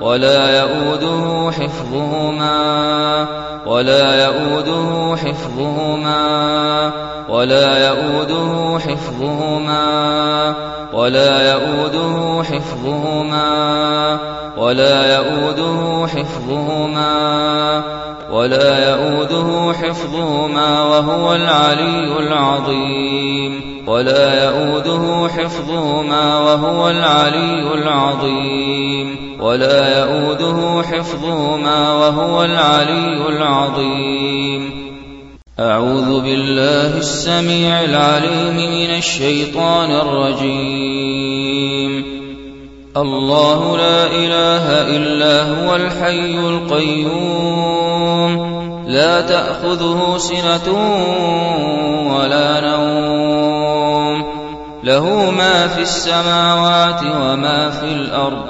ولا يؤوده حفظهما ولا يؤوده حفظهما ولا يؤوده حفظهما ولا يؤوده حفظهما ولا يؤوده حفظهما ولا يؤوده حفظهما وهو العلي العظيم ولا يؤوده حفظهما وهو العلي العظيم ولا يؤوده حفظهما وهو العلي العظيم. أعوذ بالله السميع العليم من الشيطان الرجيم. الله لا إله إلا هو الحي القيوم. لا تأخذه سنة ولا نوم. له ما في السماوات وما في الأرض.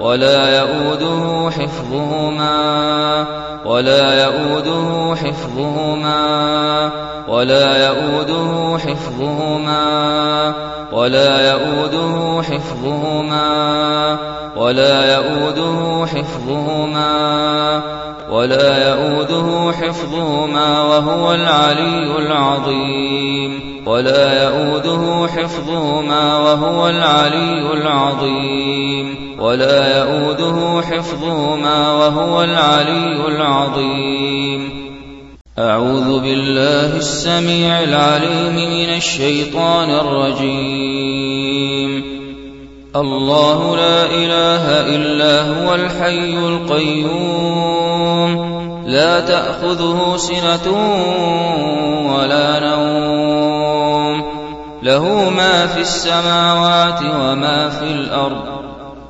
ولا يؤوده حفظهما ولا يؤوده حفظهما ولا يؤوده حفظهما ولا يؤوده حفظهما ولا يؤوده حفظهما ولا يؤوده حفظهما وهو العلي العظيم ولا يؤوده حفظهما وهو العلي العظيم يؤوده حفظهما وهو العلي العظيم. أعوذ بالله السميع العليم من الشيطان الرجيم. الله لا إله إلا هو الحي القيوم. لا تأخذه سنة ولا نوم. له ما في السماوات وما في الأرض.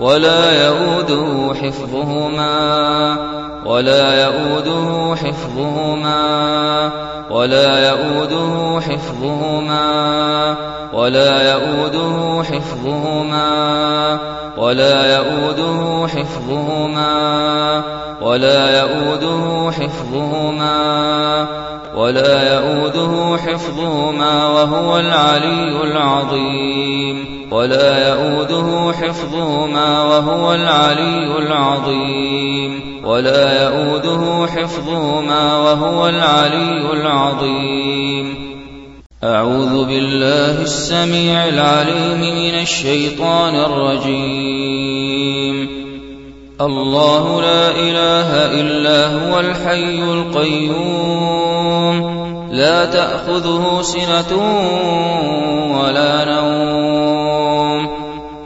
ولا يؤوده حفظهما ولا يؤوده حفظهما ولا يؤوده حفظهما ولا يؤوده حفظهما ولا يؤوده حفظهما ولا يؤوده حفظهما ولا يؤوده حفظهما وهو العلي العظيم. ولا يؤوده حفظهما وهو العلي العظيم. ولا يؤوده حفظهما وهو العلي العظيم. أعوذ بالله السميع العليم من الشيطان الرجيم. الله لا إله إلا هو الحي القيوم. لا تأخذه سنة ولا نوم.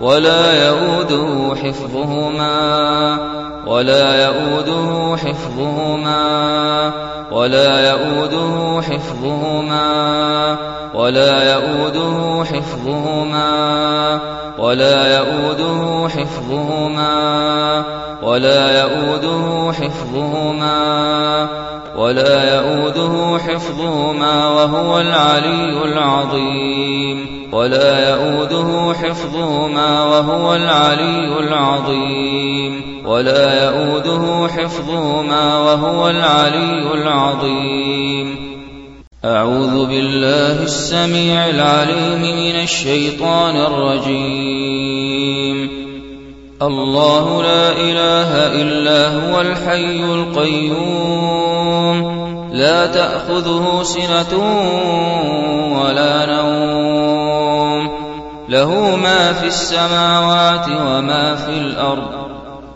ولا يؤوده حفظهما ولا يؤوده حفظهما ولا يؤوده حفظهما ولا يؤوده حفظهما ولا يؤوده حفظهما ولا يؤوده حفظهما ولا يؤوده حفظهما وهو العلي العظيم ولا يؤوده حفظهما وهو العلي العظيم ولا يؤوده حفظهما وهو العلي العظيم. أعوذ بالله السميع العليم من الشيطان الرجيم. الله لا إله إلا هو الحي القيوم. لا تأخذه سنة ولا نوم. له ما في السماوات وما في الأرض.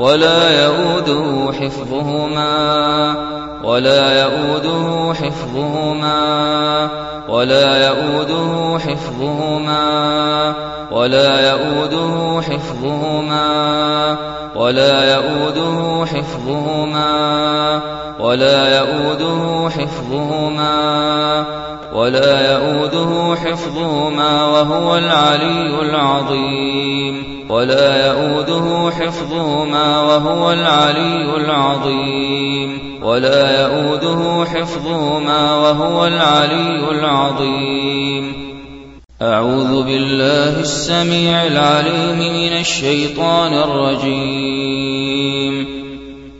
ولا يؤوده حفظهما ولا يؤوده حفظهما ولا يؤوده حفظهما ولا يؤوده حفظهما ولا يؤوده حفظهما ولا يؤوده حفظهما ولا يؤوده حفظهما وهو العلي العظيم. ولا يؤوده حفظهما وهو العلي العظيم. ولا يؤوده حفظهما وهو العلي العظيم. أعوذ بالله السميع العليم من الشيطان الرجيم.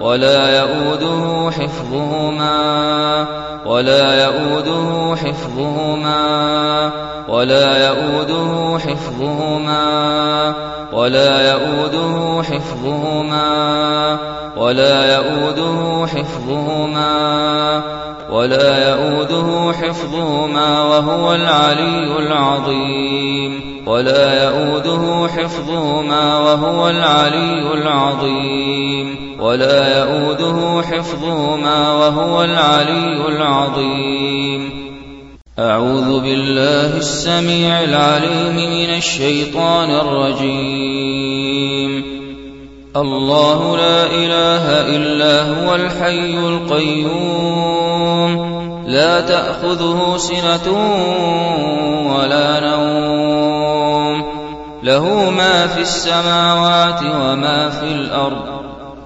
ولا يؤوده حفظهما ولا يؤوده حفظهما ولا يؤوده حفظهما ولا يؤوده حفظهما ولا يؤوده حفظهما ولا يؤوده حفظهما وهو العلي العظيم ولا يؤوده حفظهما وهو العلي العظيم ولا يؤوده حفظهما وهو العلي العظيم. أعوذ بالله السميع العليم من الشيطان الرجيم. الله لا إله إلا هو الحي القيوم. لا تأخذه سنة ولا نوم. له ما في السماوات وما في الأرض.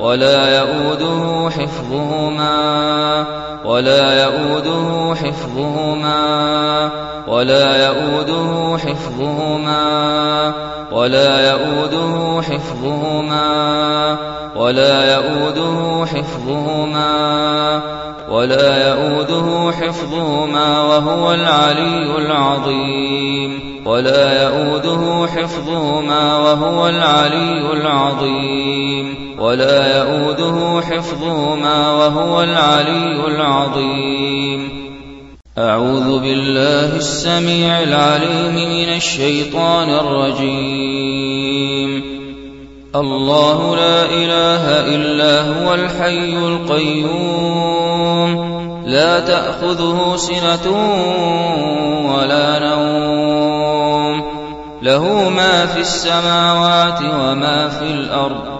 ولا يؤوده حفظهما ولا يؤوده حفظهما ولا يؤوده حفظهما ولا يؤوده حفظهما ولا يؤوده حفظهما ولا يؤوده حفظهما وهو العلي العظيم ولا يؤوده حفظهما وهو العلي العظيم يؤوده حفظهما وهو العلي العظيم. أعوذ بالله السميع العليم من الشيطان الرجيم. الله لا إله إلا هو الحي القيوم. لا تأخذه سنة ولا نوم. له ما في السماوات وما في الأرض.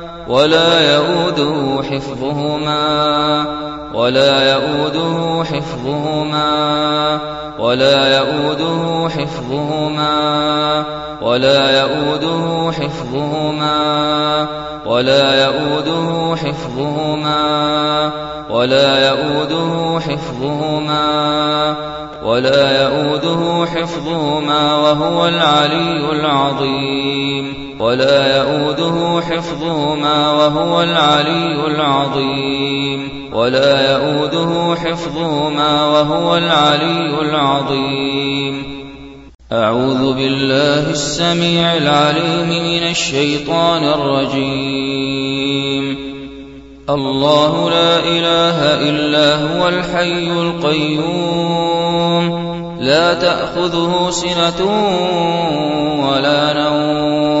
ولا يؤوده حفظهما ولا يؤوده حفظهما ولا يؤوده حفظهما ولا يؤوده حفظهما ولا يؤوده حفظهما ولا يؤوده حفظهما ولا يؤوده حفظهما وهو العلي العظيم. ولا يؤوده حفظهما وهو العلي العظيم. ولا يؤوده حفظهما وهو العلي العظيم. أعوذ بالله السميع العليم من الشيطان الرجيم. الله لا إله إلا هو الحي القيوم. لا تأخذه سنة ولا نوم.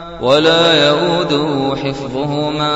ولا يؤوده حفظهما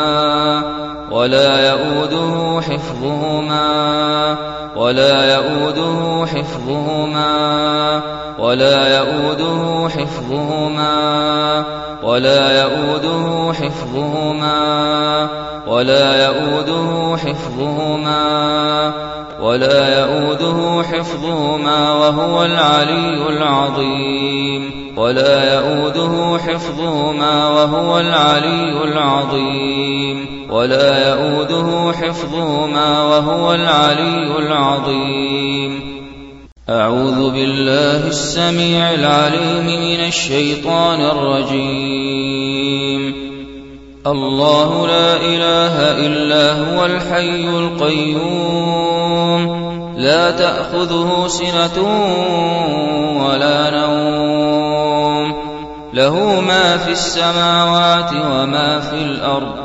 ولا يؤوده حفظهما ولا يؤوده حفظهما ولا يؤوده حفظهما ولا يؤوده حفظهما ولا يؤوده حفظهما ولا يؤوده حفظهما وهو العلي العظيم ولا يؤوده حفظهما وهو العلي العظيم ولا يؤوده حفظهما وهو العلي العظيم. أعوذ بالله السميع العليم من الشيطان الرجيم. الله لا إله إلا هو الحي القيوم. لا تأخذه سنة ولا نوم. له ما في السماوات وما في الأرض.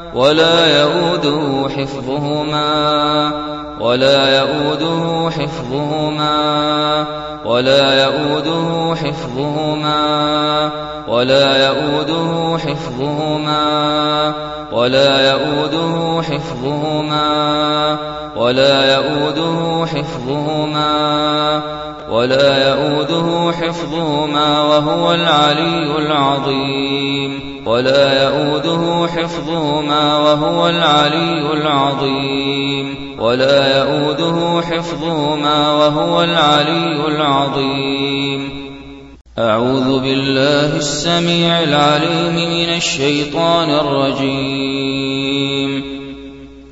ولا يؤوده حفظهما ولا يؤوده حفظهما ولا يؤوده حفظهما ولا يؤوده حفظهما ولا يؤوده حفظهما ولا يؤوده حفظهما ولا يؤوده حفظهما وهو العلي العظيم ولا يؤوده حفظهما وهو العلي العظيم. ولا يؤوده حفظهما وهو العلي العظيم. أعوذ بالله السميع العليم من الشيطان الرجيم.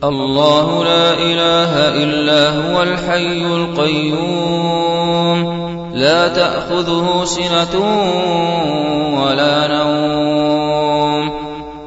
الله لا إله إلا هو الحي القيوم. لا تأخذه سنة ولا نوم.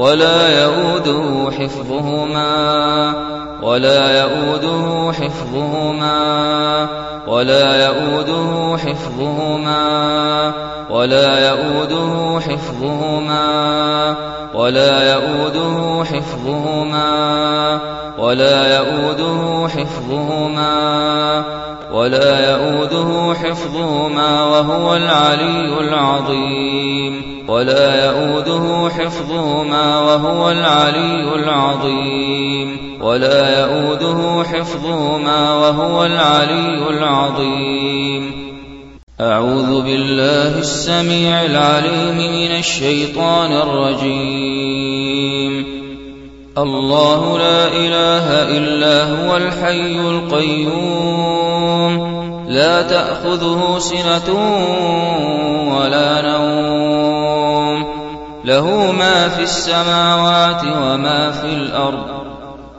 ولا يؤوده حفظهما ولا يؤوده حفظهما ولا يؤوده حفظهما ولا يؤوده حفظهما ولا يؤوده حفظهما ولا يؤوده حفظهما ولا يؤوده حفظهما وهو العلي العظيم ولا يؤوده حفظهما وهو العلي العظيم ولا يؤوده حفظهما وهو العلي العظيم. أعوذ بالله السميع العليم من الشيطان الرجيم. الله لا إله إلا هو الحي القيوم. لا تأخذه سنة ولا نوم. له ما في السماوات وما في الأرض.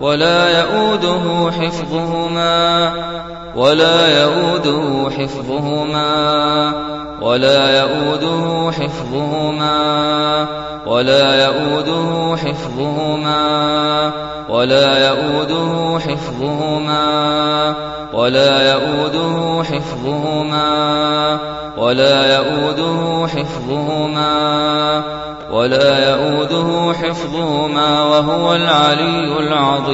ولا يؤوده حفظهما ولا يؤوده حفظهما ولا يؤوده حفظهما ولا يؤوده حفظهما ولا يؤوده حفظهما ولا يؤوده حفظهما ولا يؤوده حفظهما ولا يؤوده حفظهما وهو العلي العظيم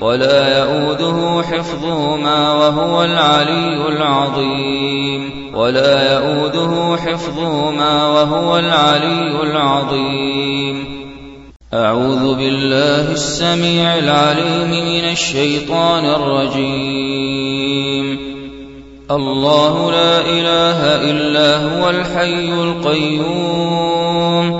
ولا يؤوده حفظهما وهو العلي العظيم. ولا يؤوده حفظهما وهو العلي العظيم. أعوذ بالله السميع العليم من الشيطان الرجيم. الله لا إله إلا هو الحي القيوم.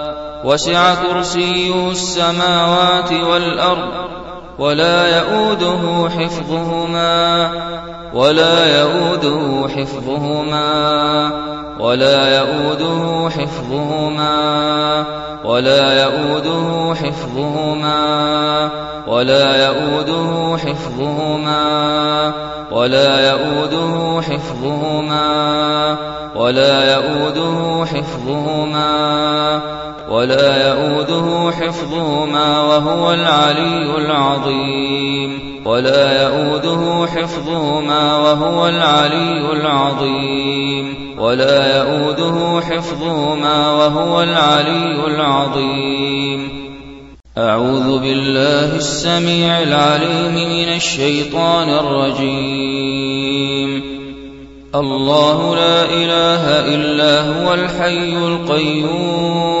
وسع كرسيه السماوات والأرض ولا يؤوده حفظهما ولا يؤوده حفظهما ولا يؤوده حفظهما ولا يؤوده حفظهما ولا يؤوده حفظهما ولا يؤوده حفظهما ولا يؤوده حفظهما ولا يؤوده حفظهما وهو العلي العظيم. ولا يؤوده حفظهما وهو العلي العظيم. ولا يؤوده حفظهما وهو العلي العظيم. أعوذ بالله السميع العليم من الشيطان الرجيم. الله لا إله إلا هو الحي القيوم.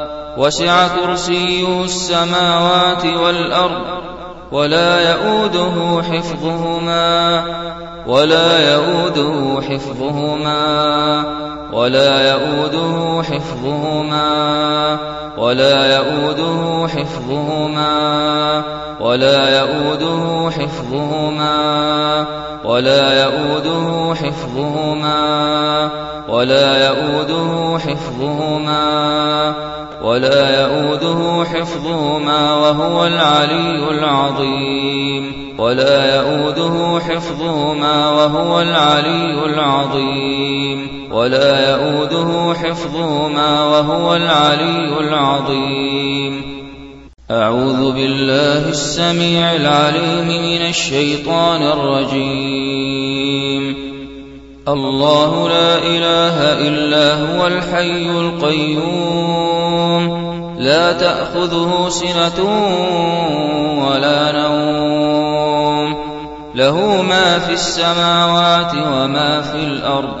وسع كرسيه السماوات والأرض ولا يؤوده حفظهما ولا يؤوده حفظهما ولا يؤوده حفظهما ولا يؤوده حفظهما ولا يؤوده حفظهما ولا يؤوده حفظهما ولا يؤوده حفظهما ولا يؤوده حفظهما وهو العلي العظيم ولا يؤوده حفظهما وهو العلي العظيم ولا يؤوده حفظهما وهو العلي العظيم. أعوذ بالله السميع العليم من الشيطان الرجيم. الله لا إله إلا هو الحي القيوم. لا تأخذه سنة ولا نوم. له ما في السماوات وما في الأرض.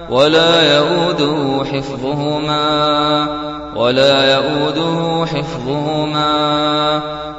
ولا يؤوده حفظهما ولا يؤوده حفظهما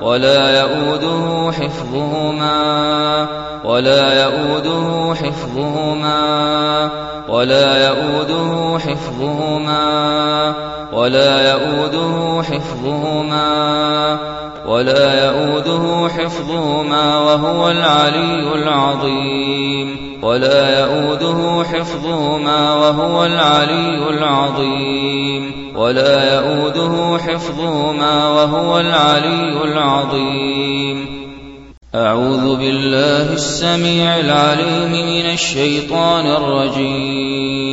ولا يؤوده حفظهما ولا يؤوده حفظهما ولا يؤوده حفظهما ولا يؤوده حفظهما ولا يؤوده حفظهما وهو العلي العظيم. ولا يؤوده حفظهما وهو العلي العظيم. ولا يؤوده حفظهما وهو العلي العظيم. أعوذ بالله السميع العليم من الشيطان الرجيم.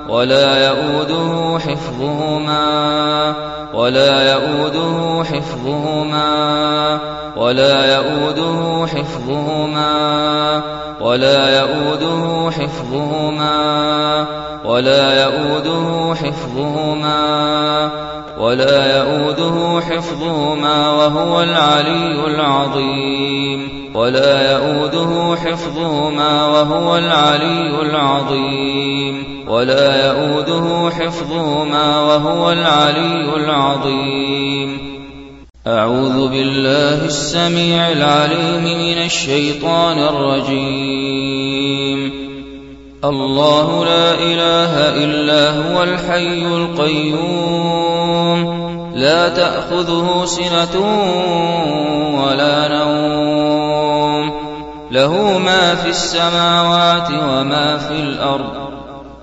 ولا يؤوده حفظهما ولا يؤوده حفظهما ولا يؤوده حفظهما ولا يؤوده حفظهما ولا يؤوده حفظهما ولا يؤوده حفظهما وهو العلي العظيم ولا يؤوده حفظهما وهو العلي العظيم ولا يؤوده حفظهما وهو العلي العظيم. أعوذ بالله السميع العليم من الشيطان الرجيم. الله لا إله إلا هو الحي القيوم. لا تأخذه سنة ولا نوم. له ما في السماوات وما في الأرض.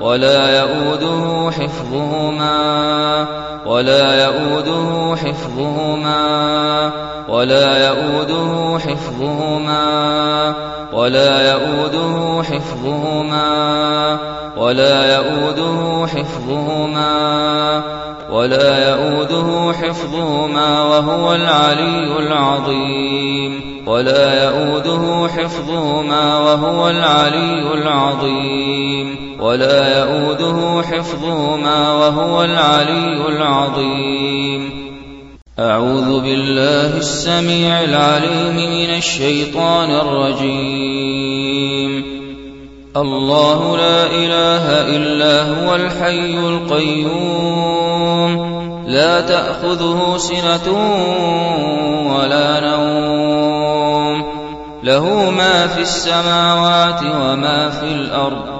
ولا يؤوده حفظهما ولا يؤوده حفظهما ولا يؤوده حفظهما ولا يؤوده حفظهما ولا يؤوده حفظهما ولا يؤوده حفظهما وهو العلي العظيم ولا يؤوده حفظهما وهو العلي العظيم ولا يؤوده حفظهما وهو العلي العظيم. أعوذ بالله السميع العليم من الشيطان الرجيم. الله لا إله إلا هو الحي القيوم. لا تأخذه سنة ولا نوم. له ما في السماوات وما في الأرض.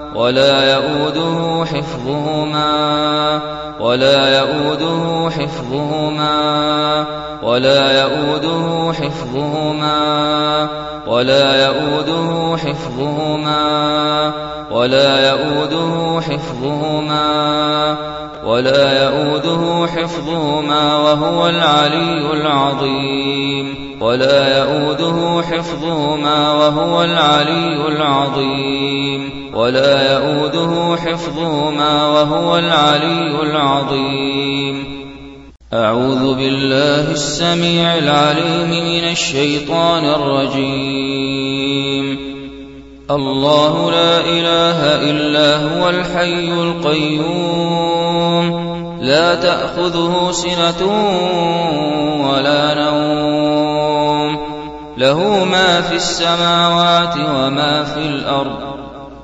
ولا يؤوده حفظهما ولا يؤوده حفظهما ولا يؤوده حفظهما ولا يؤوده حفظهما ولا يؤوده حفظهما ولا يؤوده حفظهما وهو العلي العظيم ولا يؤوده حفظهما وهو العلي العظيم ولا يؤوده حفظهما وهو العلي العظيم. أعوذ بالله السميع العليم من الشيطان الرجيم. الله لا إله إلا هو الحي القيوم. لا تأخذه سنة ولا نوم. له ما في السماوات وما في الأرض.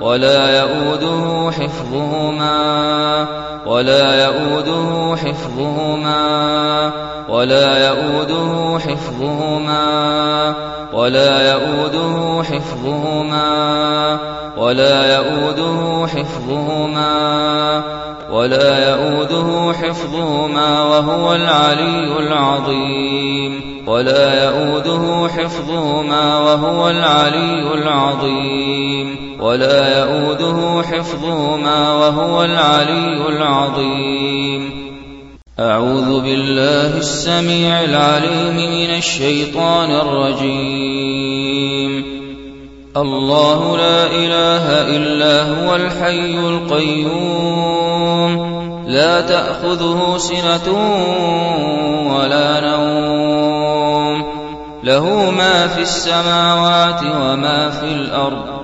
ولا يؤوده حفظهما ولا يؤوده حفظهما ولا يؤوده حفظهما ولا يؤوده حفظهما ولا يؤوده حفظهما ولا يؤوده حفظهما وهو العلي العظيم ولا يؤوده حفظهما وهو العلي العظيم ولا يؤوده حفظهما وهو العلي العظيم. أعوذ بالله السميع العليم من الشيطان الرجيم. الله لا إله إلا هو الحي القيوم. لا تأخذه سنة ولا نوم. له ما في السماوات وما في الأرض.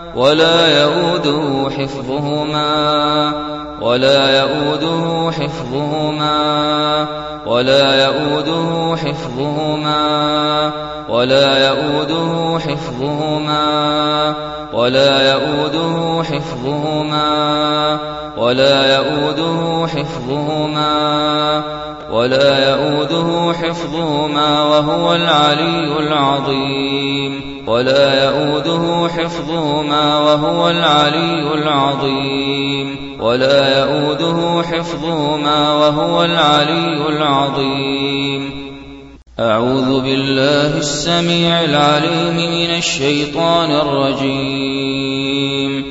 ولا يؤوده حفظهما ولا يؤوده حفظهما ولا يؤوده حفظهما ولا يؤوده حفظهما ولا يؤوده حفظهما ولا يؤوده حفظهما ولا يؤوده حفظهما وهو العلي العظيم. ولا يؤوده حفظهما وهو العلي العظيم. ولا يؤوده حفظهما وهو العلي العظيم. أعوذ بالله السميع العليم من الشيطان الرجيم.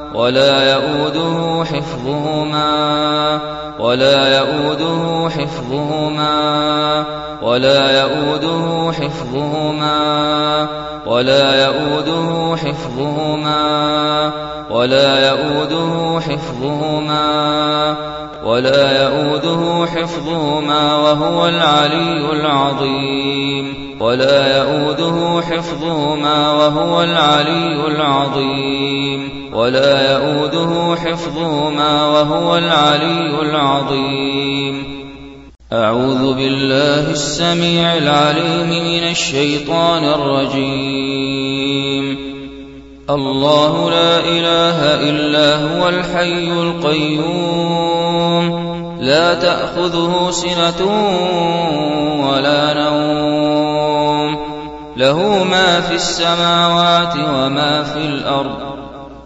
ولا يؤوده حفظهما ولا يؤوده حفظهما ولا يؤوده حفظهما ولا يؤوده حفظهما ولا يؤوده حفظهما ولا يؤوده حفظهما وهو العلي العظيم ولا يؤوده حفظهما وهو العلي العظيم يؤوده حفظهما وهو العلي العظيم. أعوذ بالله السميع العليم من الشيطان الرجيم. الله لا إله إلا هو الحي القيوم. لا تأخذه سنة ولا نوم. له ما في السماوات وما في الأرض.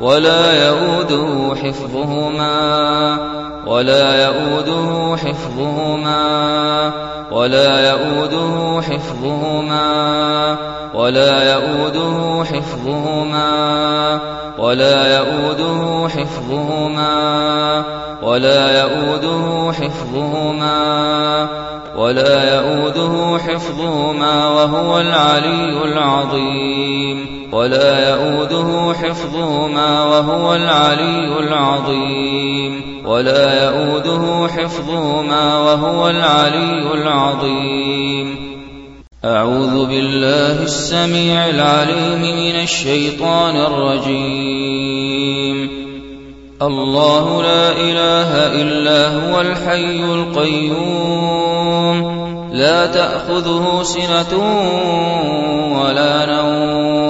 ولا يؤوده حفظهما ولا يؤوده حفظهما ولا يؤوده حفظهما ولا يؤوده حفظهما ولا يؤوده حفظهما ولا يؤوده حفظهما ولا يؤوده حفظهما وهو العلي العظيم. ولا يؤوده حفظهما وهو العلي العظيم. ولا يؤوده حفظهما وهو العلي العظيم. أعوذ بالله السميع العليم من الشيطان الرجيم. الله لا إله إلا هو الحي القيوم. لا تأخذه سنة ولا نوم.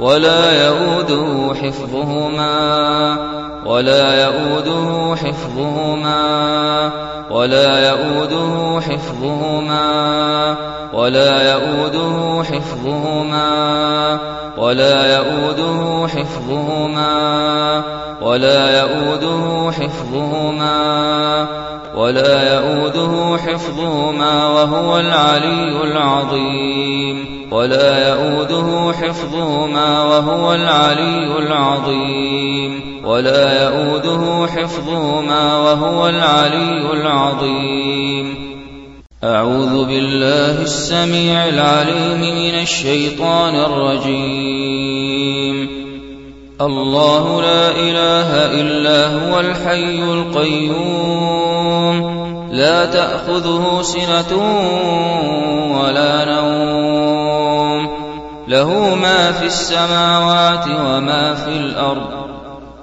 ولا يؤوده حفظهما ولا يؤوده حفظهما ولا يؤوده حفظهما ولا يؤوده حفظهما ولا يؤوده حفظهما ولا يؤوده حفظهما ولا يؤوده حفظهما وهو العلي العظيم ولا يؤوده حفظهما وهو العلي العظيم ولا يؤوده حفظهما وهو العلي العظيم. أعوذ بالله السميع العليم من الشيطان الرجيم. الله لا إله إلا هو الحي القيوم. لا تأخذه سنة ولا نوم. له ما في السماوات وما في الأرض.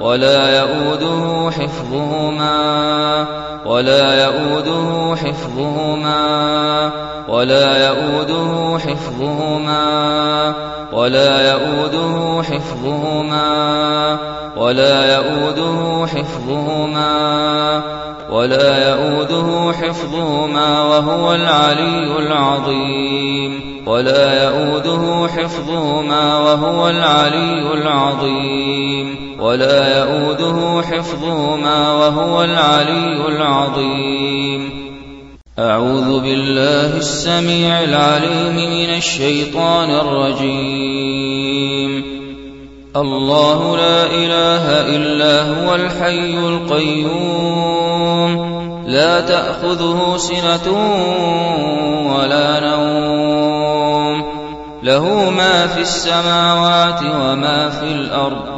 ولا يؤوده حفظهما ولا يؤوده حفظهما ولا يؤوده حفظهما ولا يؤوده حفظهما ولا يؤوده حفظهما ولا يؤوده حفظهما وهو العلي العظيم ولا يؤوده حفظهما وهو العلي العظيم ولا يؤوده حفظهما وهو العلي العظيم. أعوذ بالله السميع العليم من الشيطان الرجيم. الله لا إله إلا هو الحي القيوم. لا تأخذه سنة ولا نوم. له ما في السماوات وما في الأرض.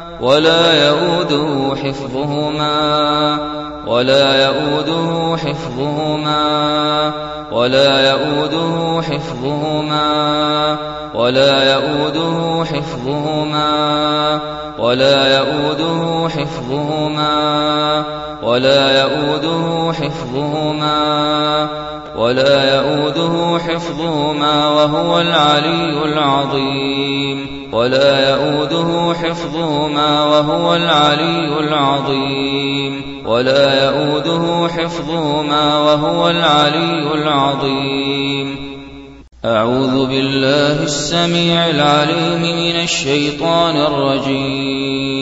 ولا يؤوده حفظهما ولا يؤوده حفظهما ولا يؤوده حفظهما ولا يؤوده حفظهما ولا يؤوده حفظهما ولا يؤوده حفظهما ولا يؤوده حفظهما وهو العلي العظيم. ولا يؤوده حفظهما وهو العلي العظيم. ولا يؤوده حفظهما وهو العلي العظيم. أعوذ بالله السميع العليم من الشيطان الرجيم.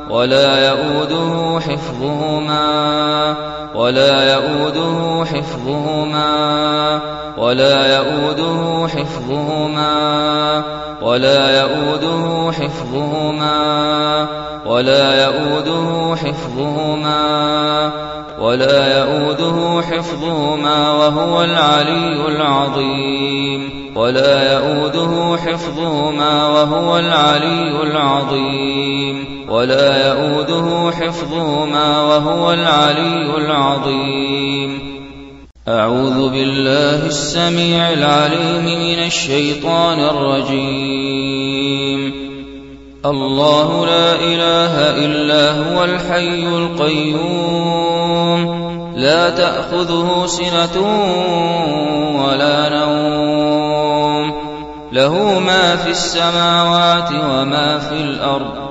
ولا يؤوده حفظهما ولا يؤوده حفظهما ولا يؤوده حفظهما ولا يؤوده حفظهما ولا يؤوده حفظهما ولا يؤوده حفظهما وهو العلي العظيم ولا يؤوده حفظهما وهو العلي العظيم ولا يؤوده حفظهما وهو العلي العظيم. أعوذ بالله السميع العليم من الشيطان الرجيم. الله لا إله إلا هو الحي القيوم. لا تأخذه سنة ولا نوم. له ما في السماوات وما في الأرض.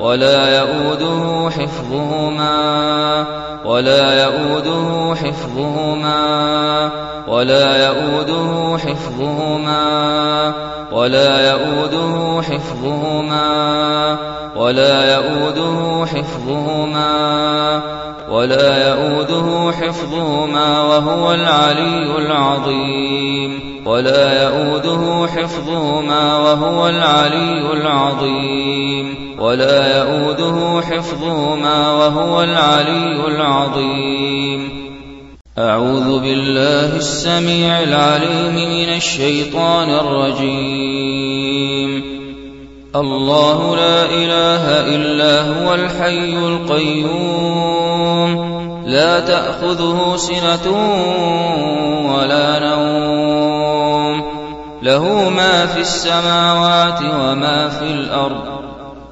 ولا يؤوده حفظهما ولا يؤوده حفظهما ولا يؤوده حفظهما ولا يؤوده حفظهما ولا يؤوده حفظهما ولا يؤوده حفظهما وهو العلي العظيم ولا يؤوده حفظهما وهو العلي العظيم ولا يؤوده حفظهما وهو العلي العظيم. أعوذ بالله السميع العليم من الشيطان الرجيم. الله لا إله إلا هو الحي القيوم. لا تأخذه سنة ولا نوم. له ما في السماوات وما في الأرض.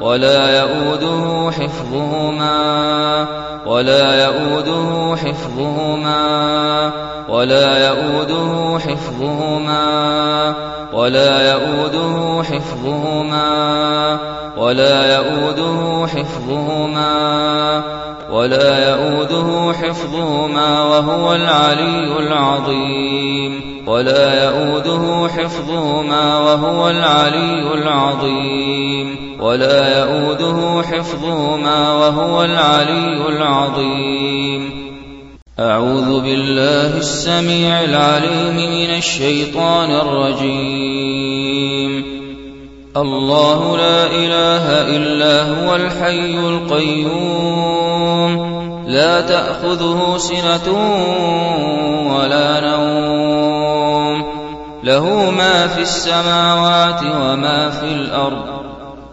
ولا يؤوده حفظهما ولا يؤوده حفظهما ولا يؤوده حفظهما ولا يؤوده حفظهما ولا يؤوده حفظهما ولا يؤوده حفظهما وهو العلي العظيم ولا يؤوده حفظهما وهو العلي العظيم ولا يؤوده حفظهما وهو العلي العظيم. أعوذ بالله السميع العليم من الشيطان الرجيم. الله لا إله إلا هو الحي القيوم. لا تأخذه سنة ولا نوم. له ما في السماوات وما في الأرض.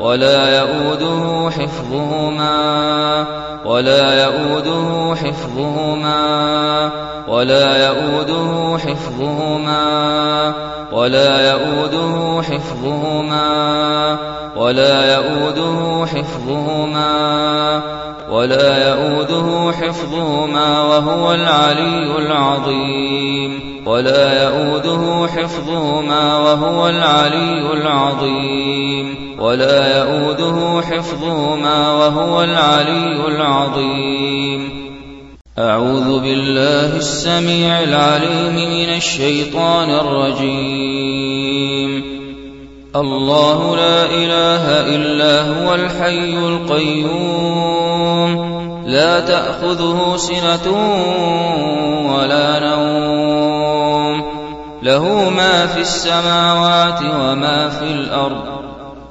ولا يؤوده حفظهما ولا يؤوده حفظهما ولا يؤوده حفظهما ولا يؤوده حفظهما ولا يؤوده حفظهما ولا يؤوده حفظهما وهو العلي العظيم ولا يؤوده حفظهما وهو العلي العظيم ولا يؤوده حفظهما وهو العلي العظيم. أعوذ بالله السميع العليم من الشيطان الرجيم. الله لا إله إلا هو الحي القيوم. لا تأخذه سنة ولا نوم. له ما في السماوات وما في الأرض.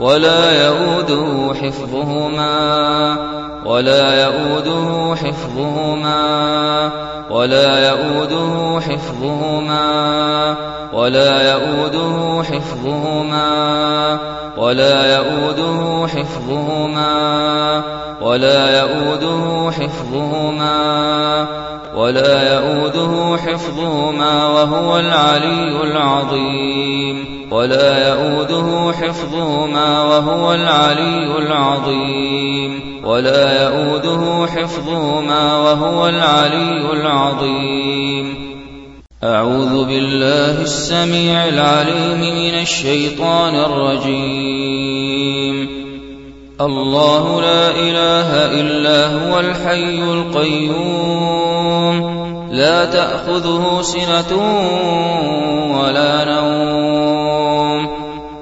ولا يؤوده حفظهما ولا يؤوده حفظهما ولا يؤوده حفظهما ولا يؤوده حفظهما ولا يؤوده حفظهما ولا يؤوده حفظهما ولا يؤوده حفظهما وهو العلي العظيم ولا يؤوده حفظهما وهو العلي العظيم. ولا يؤوده حفظهما وهو العلي العظيم. أعوذ بالله السميع العليم من الشيطان الرجيم. الله لا إله إلا هو الحي القيوم. لا تأخذه سنة ولا نوم.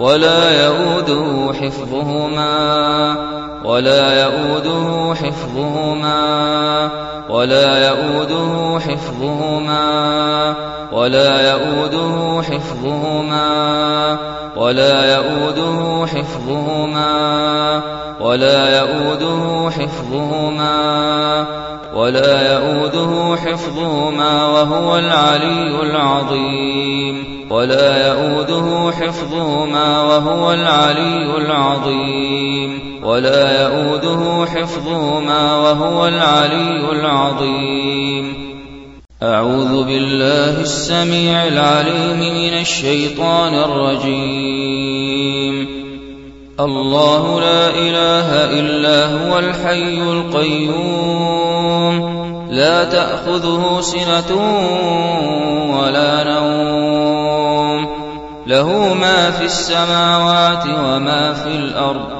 ولا يؤوده حفظهما ولا يؤوده حفظهما ولا يؤوده حفظهما ولا يؤوده حفظهما ولا يؤوده حفظهما ولا يؤوده حفظهما ولا يؤوده حفظهما وهو العلي العظيم ولا يؤوده حفظهما وهو العلي العظيم ولا يؤوده حفظهما وهو العلي العظيم. أعوذ بالله السميع العليم من الشيطان الرجيم. الله لا إله إلا هو الحي القيوم. لا تأخذه سنة ولا نوم. له ما في السماوات وما في الأرض.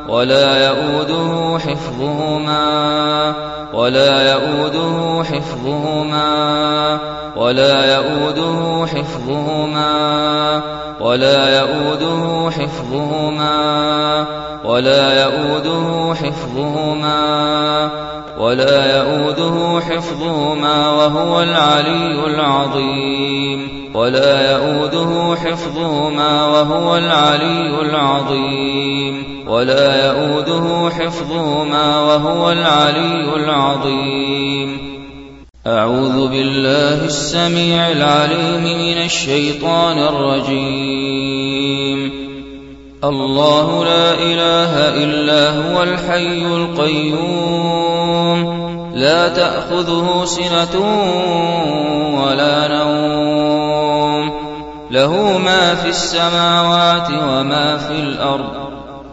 ولا يؤوده حفظهما ولا يؤوده حفظهما ولا يؤوده حفظهما ولا يؤوده حفظهما ولا يؤوده حفظهما ولا يؤوده حفظهما وهو العلي العظيم ولا يؤوده حفظهما وهو العلي العظيم ولا يؤوده حفظهما وهو العلي العظيم. أعوذ بالله السميع العليم من الشيطان الرجيم. الله لا إله إلا هو الحي القيوم. لا تأخذه سنة ولا نوم. له ما في السماوات وما في الأرض.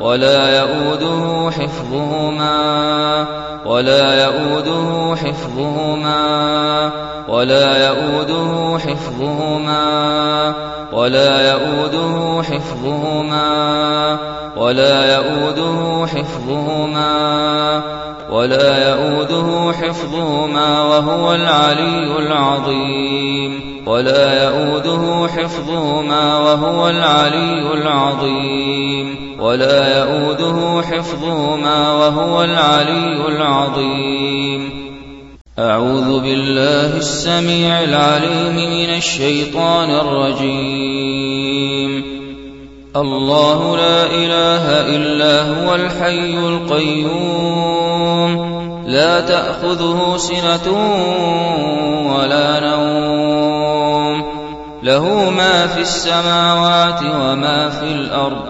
ولا يؤوده حفظهما ولا يؤوده حفظهما ولا يؤوده حفظهما ولا يؤوده حفظهما ولا يؤوده حفظهما ولا يؤوده حفظهما وهو العلي العظيم ولا يؤوده حفظهما وهو العلي العظيم يؤوده حفظهما وهو العلي العظيم. أعوذ بالله السميع العليم من الشيطان الرجيم. الله لا إله إلا هو الحي القيوم. لا تأخذه سنة ولا نوم. له ما في السماوات وما في الأرض.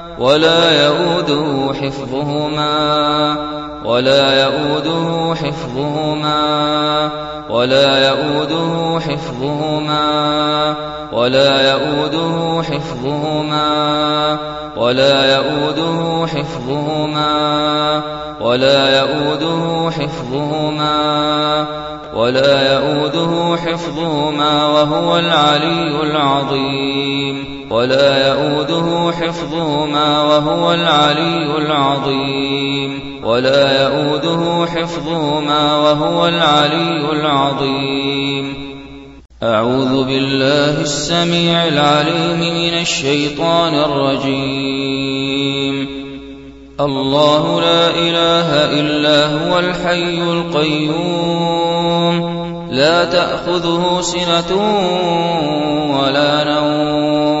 ولا يؤوده حفظهما ولا يؤوده حفظهما ولا يؤوده حفظهما ولا يؤوده حفظهما ولا يؤوده حفظهما ولا يؤوده حفظهما ولا يؤوده حفظهما وهو العلي العظيم. ولا يؤوده حفظهما وهو العلي العظيم. ولا يؤوده حفظهما وهو العلي العظيم. أعوذ بالله السميع العليم من الشيطان الرجيم. الله لا إله إلا هو الحي القيوم. لا تأخذه سنة ولا نوم.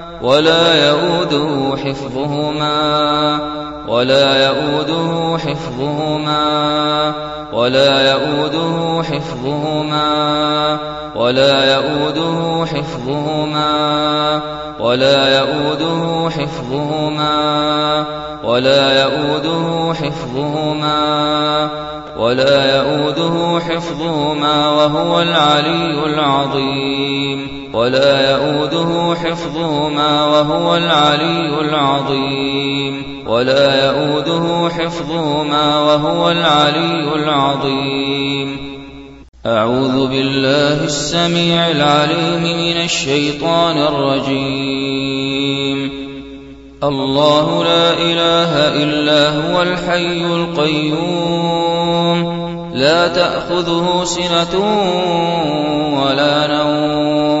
ولا يؤوده حفظهما ولا يؤوده حفظهما ولا يؤوده حفظهما ولا يؤوده حفظهما ولا يؤوده حفظهما ولا يؤوده حفظهما ولا يؤوده حفظهما وهو العلي العظيم. ولا يؤوده حفظهما وهو العلي العظيم. ولا يؤوده حفظهما وهو العلي العظيم. أعوذ بالله السميع العليم من الشيطان الرجيم. الله لا إله إلا هو الحي القيوم. لا تأخذه سنة ولا نوم.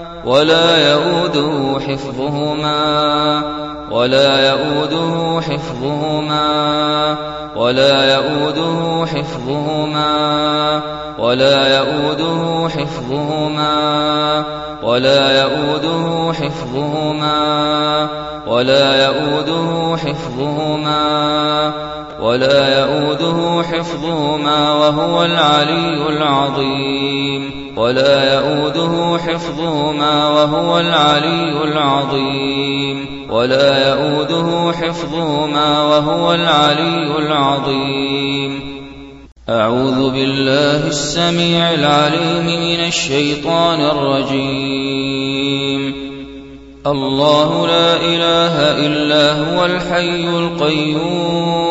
ولا يؤوده حفظهما ولا يؤوده حفظهما ولا يؤوده حفظهما ولا يؤوده حفظهما ولا يؤوده حفظهما ولا يؤوده حفظهما ولا يؤوده حفظهما وهو العلي العظيم. ولا يؤوده حفظهما وهو العلي العظيم. ولا يؤوده حفظهما وهو العلي العظيم. أعوذ بالله السميع العليم من الشيطان الرجيم. الله لا إله إلا هو الحي القيوم.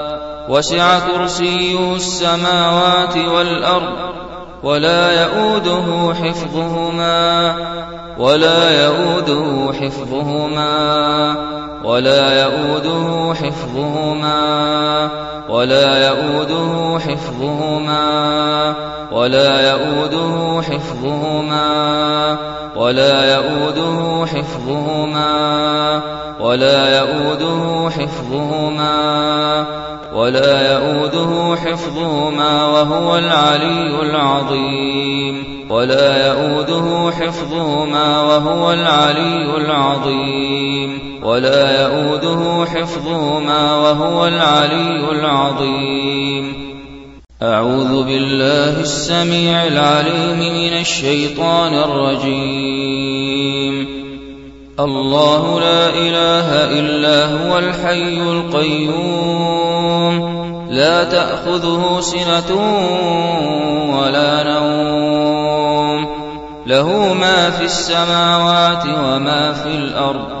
وسع كرسيه السماوات والأرض ولا يؤوده حفظهما ولا يؤوده حفظهما ولا يؤوده حفظهما ولا يؤوده حفظهما ولا يؤوده حفظهما ولا يؤوده حفظهما ولا يؤوده حفظهما ولا يؤوده حفظهما وهو العلي العظيم ولا يؤوده حفظهما وهو العلي العظيم ولا يؤوده حفظهما وهو العلي العظيم. أعوذ بالله السميع العليم من الشيطان الرجيم. الله لا إله إلا هو الحي القيوم. لا تأخذه سنة ولا نوم. له ما في السماوات وما في الأرض.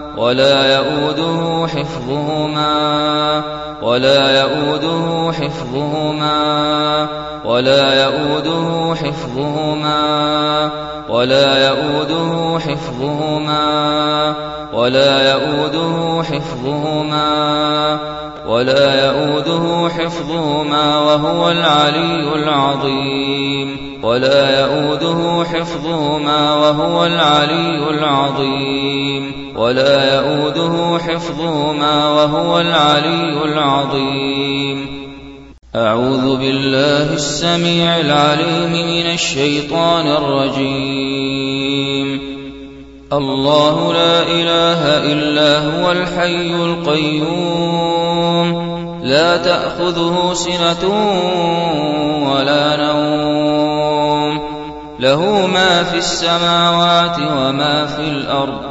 ولا يؤوده حفظهما ولا يؤوده حفظهما ولا يؤوده حفظهما ولا يؤوده حفظهما ولا يؤوده حفظهما ولا يؤوده حفظهما وهو العلي العظيم ولا يؤوده حفظهما وهو العلي العظيم ولا يؤوده حفظهما وهو العلي العظيم. أعوذ بالله السميع العليم من الشيطان الرجيم. الله لا إله إلا هو الحي القيوم. لا تأخذه سنة ولا نوم. له ما في السماوات وما في الأرض.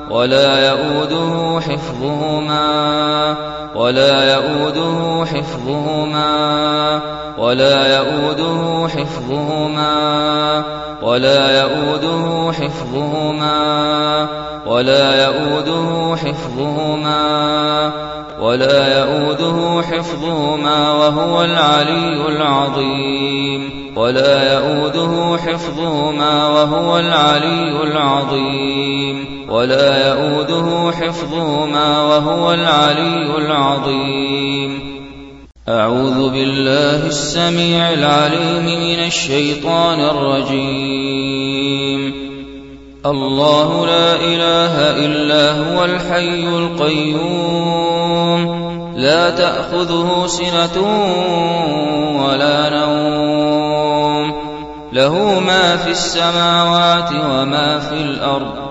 ولا يؤوده حفظهما ولا يؤوده حفظهما ولا يؤوده حفظهما ولا يؤوده حفظهما ولا يؤوده حفظهما ولا يؤوده حفظهما وهو العلي العظيم ولا يؤوده حفظهما وهو العلي العظيم يؤوده حفظهما وهو العلي العظيم. أعوذ بالله السميع العليم من الشيطان الرجيم. الله لا إله إلا هو الحي القيوم. لا تأخذه سنة ولا نوم. له ما في السماوات وما في الأرض.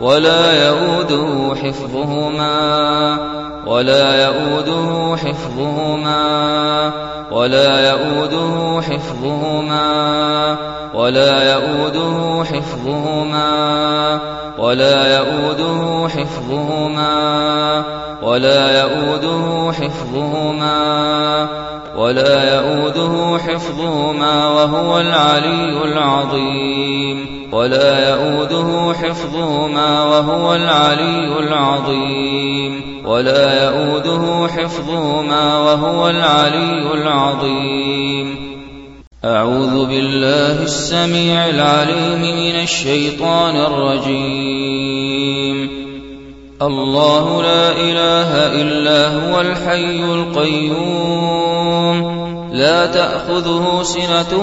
ولا يؤوده حفظهما ولا يؤوده حفظهما ولا يؤوده حفظهما ولا يؤوده حفظهما ولا يؤوده حفظهما ولا يؤوده حفظهما ولا يؤوده حفظهما وهو العلي العظيم. ولا يؤوده حفظهما وهو العلي العظيم. ولا يؤوده حفظهما وهو العلي العظيم. أعوذ بالله السميع العليم من الشيطان الرجيم. الله لا إله إلا هو الحي القيوم. لا تأخذه سنة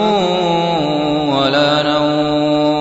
ولا نوم.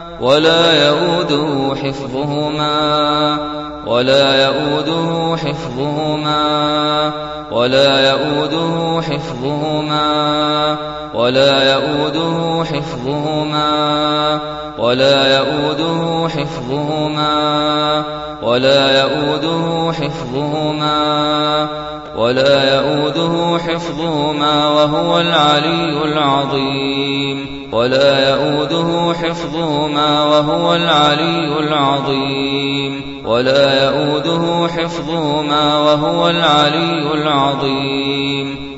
ولا يؤوده حفظهما ولا يؤوده حفظهما ولا يؤوده حفظهما ولا يؤوده حفظهما ولا يؤوده حفظهما ولا يؤوده حفظهما ولا يؤوده حفظهما وهو العلي العظيم ولا يؤوده حفظهما وهو العلي العظيم ولا يؤوده حفظهما وهو العلي العظيم.